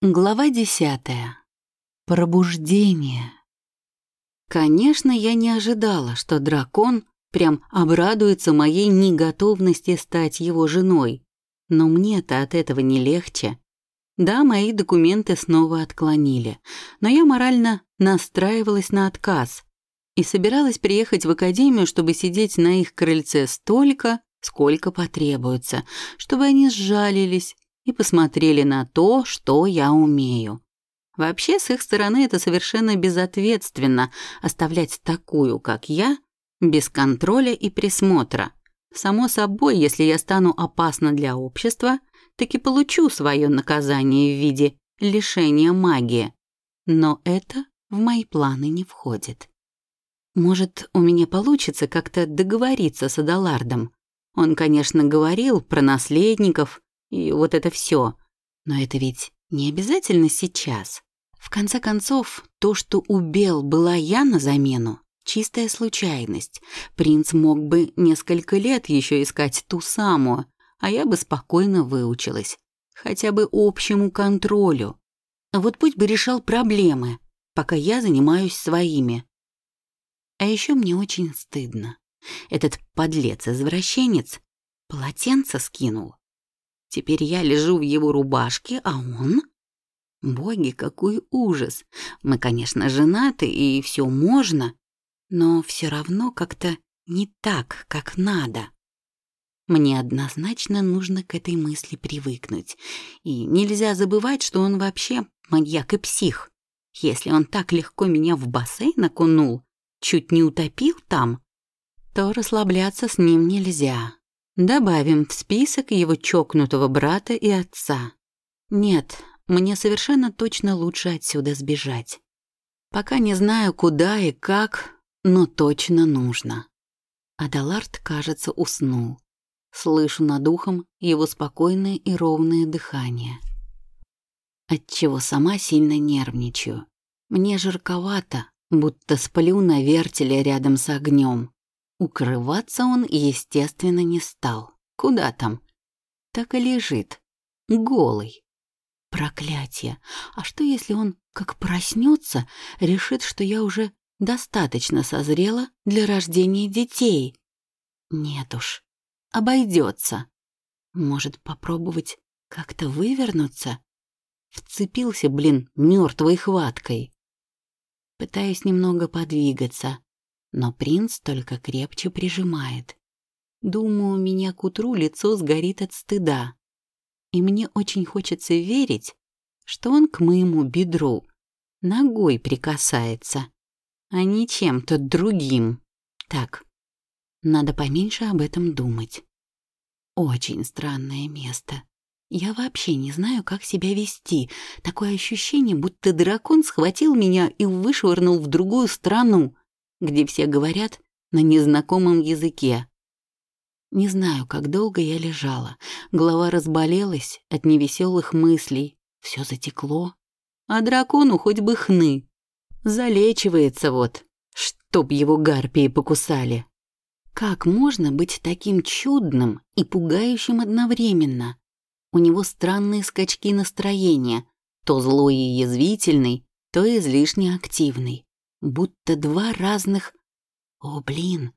Глава десятая. Пробуждение. Конечно, я не ожидала, что дракон прям обрадуется моей неготовности стать его женой. Но мне-то от этого не легче. Да, мои документы снова отклонили, но я морально настраивалась на отказ и собиралась приехать в академию, чтобы сидеть на их крыльце столько, сколько потребуется, чтобы они сжалились и посмотрели на то, что я умею. Вообще, с их стороны это совершенно безответственно оставлять такую, как я, без контроля и присмотра. Само собой, если я стану опасна для общества, так и получу свое наказание в виде лишения магии. Но это в мои планы не входит. Может, у меня получится как-то договориться с Адалардом. Он, конечно, говорил про наследников, и вот это все. Но это ведь не обязательно сейчас. В конце концов, то, что у Бел была я на замену, чистая случайность. Принц мог бы несколько лет еще искать ту самую, а я бы спокойно выучилась. Хотя бы общему контролю. А вот пусть бы решал проблемы, пока я занимаюсь своими. А еще мне очень стыдно. Этот подлец-извращенец полотенце скинул. Теперь я лежу в его рубашке, а он... Боги, какой ужас. Мы, конечно, женаты, и все можно, но все равно как-то не так, как надо. Мне однозначно нужно к этой мысли привыкнуть. И нельзя забывать, что он вообще маньяк и псих. Если он так легко меня в бассейн окунул, чуть не утопил там, то расслабляться с ним нельзя. Добавим в список его чокнутого брата и отца. Нет, мне совершенно точно лучше отсюда сбежать. Пока не знаю, куда и как, но точно нужно. Адалард, кажется, уснул. Слышу над ухом его спокойное и ровное дыхание. Отчего сама сильно нервничаю. Мне жарковато, будто сплю на вертеле рядом с огнем. Укрываться он, естественно, не стал. Куда там? Так и лежит. Голый. Проклятие. А что, если он, как проснется, решит, что я уже достаточно созрела для рождения детей? Нет уж. Обойдется. Может, попробовать как-то вывернуться? Вцепился, блин, мертвой хваткой. Пытаюсь немного подвигаться, но принц только крепче прижимает. Думаю, у меня к утру лицо сгорит от стыда. И мне очень хочется верить, что он к моему бедру ногой прикасается, а не чем-то другим. Так, надо поменьше об этом думать. Очень странное место. Я вообще не знаю, как себя вести. Такое ощущение, будто дракон схватил меня и вышвырнул в другую страну где все говорят на незнакомом языке. Не знаю, как долго я лежала. Голова разболелась от невеселых мыслей. Все затекло. А дракону хоть бы хны. Залечивается вот, чтоб его гарпии покусали. Как можно быть таким чудным и пугающим одновременно? У него странные скачки настроения, то злой и язвительный, то излишне активный будто два разных... О, блин,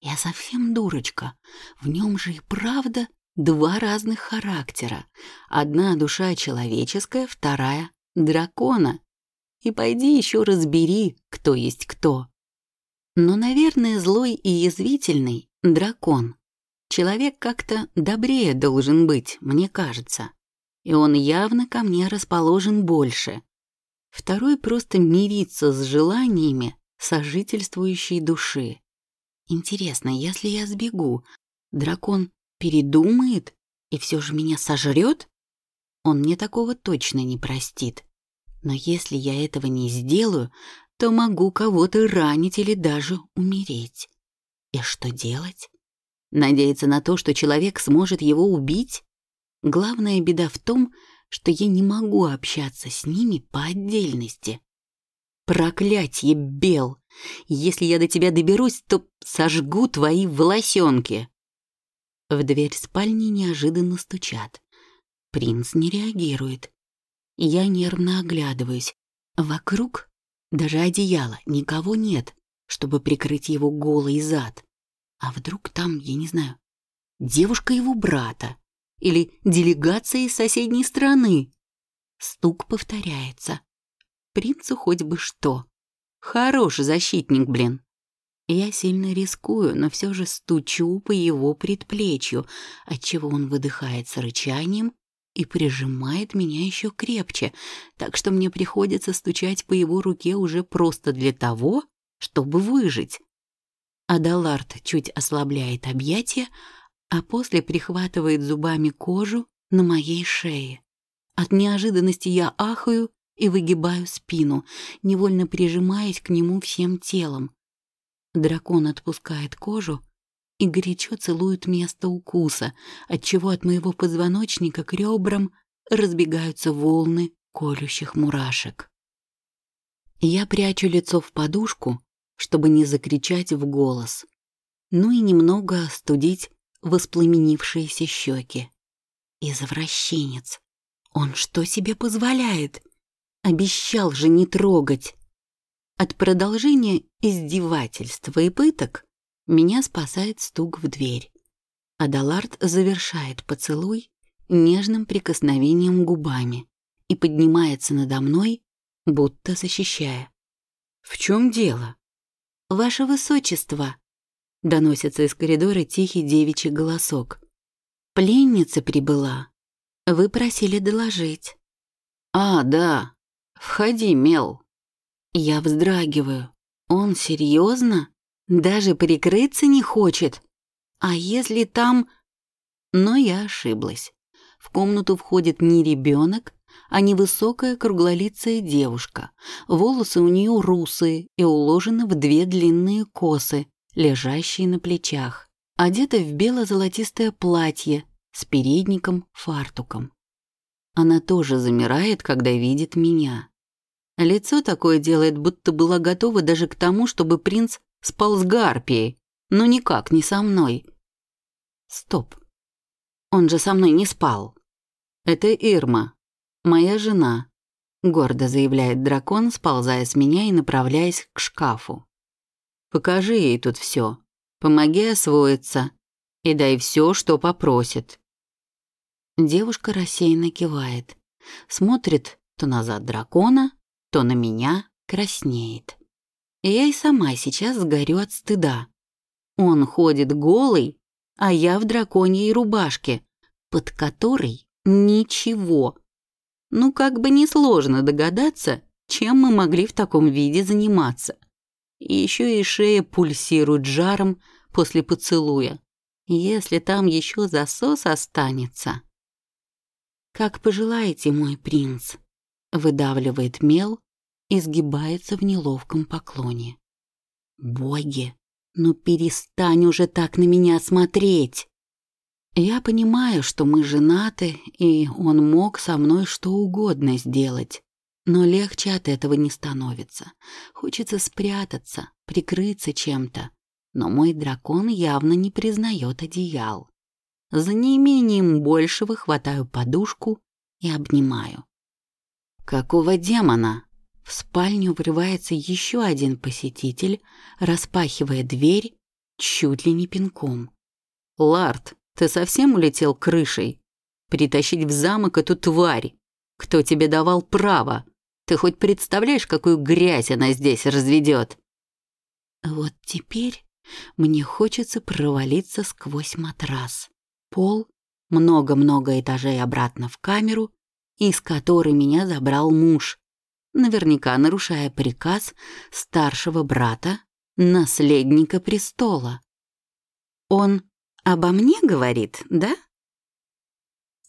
я совсем дурочка. В нем же и правда два разных характера. Одна душа человеческая, вторая — дракона. И пойди еще разбери, кто есть кто. Но, наверное, злой и язвительный — дракон. Человек как-то добрее должен быть, мне кажется. И он явно ко мне расположен больше. Второй просто мирится с желаниями сожительствующей души. Интересно, если я сбегу, дракон передумает и все же меня сожрет? Он мне такого точно не простит. Но если я этого не сделаю, то могу кого-то ранить или даже умереть. И что делать? Надеяться на то, что человек сможет его убить? Главная беда в том, что я не могу общаться с ними по отдельности. Проклятье, Бел! Если я до тебя доберусь, то сожгу твои волосенки. В дверь спальни неожиданно стучат. Принц не реагирует. Я нервно оглядываюсь. Вокруг даже одеяла никого нет, чтобы прикрыть его голый зад. А вдруг там, я не знаю, девушка его брата или делегация из соседней страны? Стук повторяется. Принцу хоть бы что. Хороший защитник, блин. Я сильно рискую, но все же стучу по его предплечью, отчего он выдыхает с рычанием и прижимает меня еще крепче, так что мне приходится стучать по его руке уже просто для того, чтобы выжить. Адалард чуть ослабляет объятия, а после прихватывает зубами кожу на моей шее. От неожиданности я ахаю и выгибаю спину, невольно прижимаясь к нему всем телом. Дракон отпускает кожу и горячо целует место укуса, отчего от моего позвоночника к ребрам разбегаются волны колющих мурашек. Я прячу лицо в подушку, чтобы не закричать в голос, ну и немного остудить воспламенившиеся щеки. Извращенец. Он что себе позволяет? Обещал же не трогать. От продолжения издевательства и пыток меня спасает стук в дверь. Адалард завершает поцелуй нежным прикосновением губами и поднимается надо мной, будто защищая. «В чем дело?» «Ваше высочество!» — доносится из коридора тихий девичий голосок. «Пленница прибыла. Вы просили доложить». «А, да. Входи, Мел». Я вздрагиваю. Он серьезно? Даже прикрыться не хочет? А если там... Но я ошиблась. В комнату входит не ребенок, а невысокая круглолицая девушка. Волосы у нее русые и уложены в две длинные косы, лежащие на плечах. Одета в бело-золотистое платье с передником, фартуком. Она тоже замирает, когда видит меня. Лицо такое делает, будто была готова даже к тому, чтобы принц спал с Гарпией, но никак не со мной. Стоп. Он же со мной не спал. Это Ирма, моя жена, гордо заявляет дракон, сползая с меня и направляясь к шкафу. Покажи ей тут все, помоги освоиться и дай все, что попросит. Девушка рассеянно кивает, смотрит то назад дракона, то на меня краснеет. Я и сама сейчас сгорю от стыда. Он ходит голый, а я в драконьей рубашке, под которой ничего. Ну, как бы несложно догадаться, чем мы могли в таком виде заниматься. Еще и шея пульсирует жаром после поцелуя, если там еще засос останется. «Как пожелаете, мой принц», — выдавливает мел, и сгибается в неловком поклоне. «Боги, ну перестань уже так на меня смотреть!» Я понимаю, что мы женаты, и он мог со мной что угодно сделать. Но легче от этого не становится. Хочется спрятаться, прикрыться чем-то. Но мой дракон явно не признает одеял. За неимением большего хватаю подушку и обнимаю. «Какого демона?» В спальню врывается еще один посетитель, распахивая дверь чуть ли не пинком. «Лард, ты совсем улетел крышей? Притащить в замок эту тварь? Кто тебе давал право? Ты хоть представляешь, какую грязь она здесь разведет?» Вот теперь мне хочется провалиться сквозь матрас. Пол, много-много этажей обратно в камеру, из которой меня забрал муж, наверняка нарушая приказ старшего брата, наследника престола. Он обо мне говорит, да?